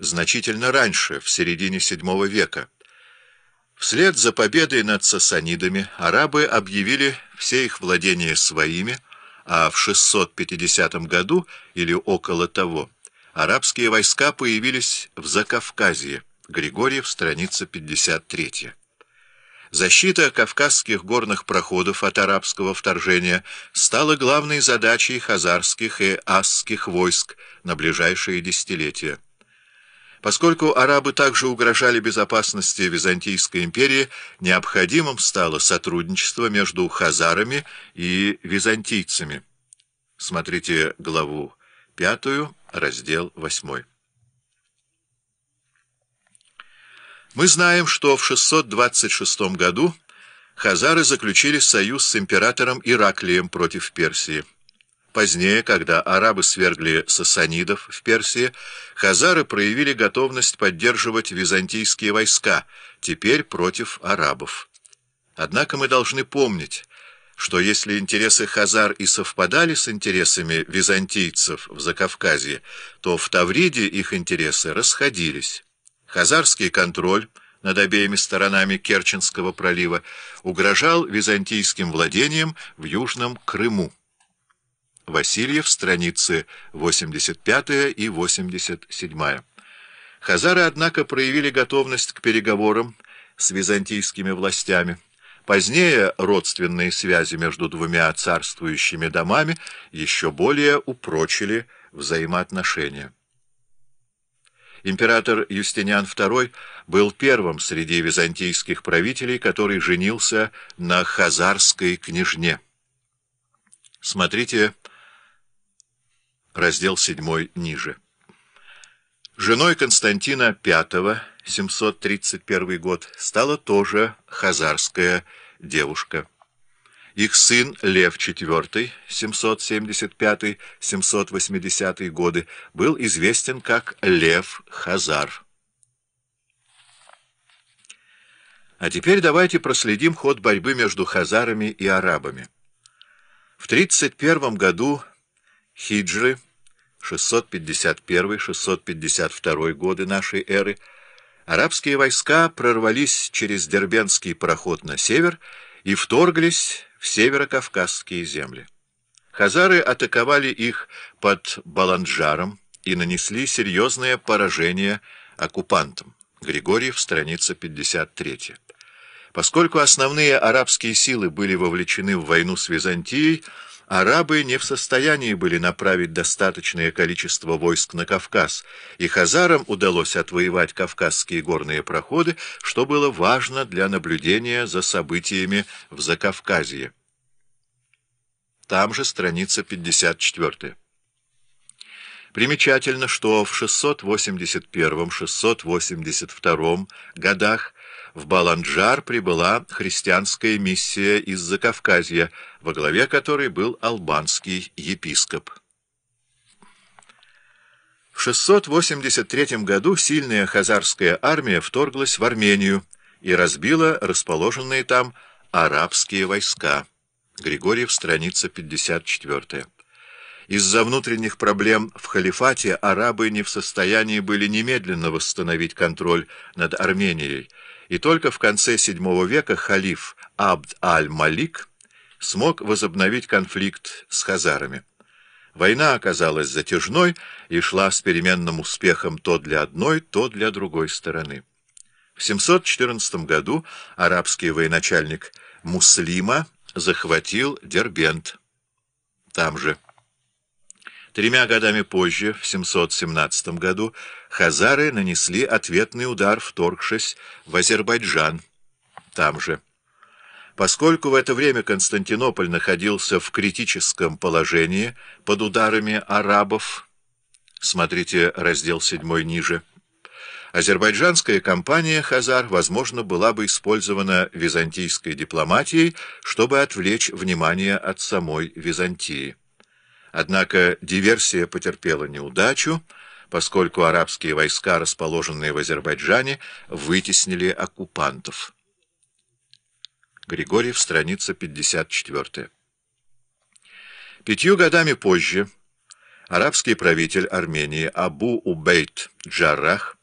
значительно раньше, в середине VII века. Вслед за победой над сасанидами арабы объявили все их владения своими, а в 650 году или около того арабские войска появились в Закавказье. Григорьев, страница 53. Защита кавказских горных проходов от арабского вторжения стала главной задачей хазарских и асских войск на ближайшие десятилетия. Поскольку арабы также угрожали безопасности Византийской империи, необходимым стало сотрудничество между хазарами и византийцами. Смотрите главу 5, раздел 8. Мы знаем, что в 626 году хазары заключили союз с императором Ираклием против Персии. Позднее, когда арабы свергли сасанидов в Персии, хазары проявили готовность поддерживать византийские войска, теперь против арабов. Однако мы должны помнить, что если интересы хазар и совпадали с интересами византийцев в Закавказье, то в Тавриде их интересы расходились. Хазарский контроль над обеими сторонами Керченского пролива угрожал византийским владениям в Южном Крыму. Васильев, страницы 85 и 87. Хазары, однако, проявили готовность к переговорам с византийскими властями. Позднее родственные связи между двумя царствующими домами еще более упрочили взаимоотношения. Император Юстиниан II был первым среди византийских правителей, который женился на хазарской княжне. Смотрите раздел 7 ниже. Женой Константина V, 731 год, стала тоже хазарская девушка. Их сын Лев IV, 775-780 годы, был известен как Лев Хазар. А теперь давайте проследим ход борьбы между хазарами и арабами. В 31 году хиджры, 651-652 годы нашей эры, арабские войска прорвались через Дербенский проход на север и вторглись в северокавказские земли. Хазары атаковали их под Баланджаром и нанесли серьезное поражение оккупантам. Григорьев, страница 53. Поскольку основные арабские силы были вовлечены в войну с Византией, арабы не в состоянии были направить достаточное количество войск на Кавказ, и хазарам удалось отвоевать кавказские горные проходы, что было важно для наблюдения за событиями в Закавказье. Там же страница 54. Примечательно, что в 681-682 годах в Баланджар прибыла христианская миссия из Закавказья, во главе которой был албанский епископ. В 683 году сильная хазарская армия вторглась в Армению и разбила расположенные там арабские войска. Григорьев, страница 54. Из-за внутренних проблем в халифате арабы не в состоянии были немедленно восстановить контроль над Арменией, и только в конце VII века халиф Абд аль-Малик смог возобновить конфликт с хазарами. Война оказалась затяжной и шла с переменным успехом то для одной, то для другой стороны. В 714 году арабский военачальник Муслима захватил Дербент. Там же. Тремя годами позже, в 717 году, хазары нанесли ответный удар, вторгшись в Азербайджан. Там же. Поскольку в это время Константинополь находился в критическом положении под ударами арабов, смотрите раздел 7 ниже, азербайджанская компания «Хазар», возможно, была бы использована византийской дипломатией, чтобы отвлечь внимание от самой Византии. Однако диверсия потерпела неудачу, поскольку арабские войска, расположенные в Азербайджане, вытеснили оккупантов. Григорьев, страница 54. Пятью годами позже арабский правитель Армении Абу Убейт Джаррах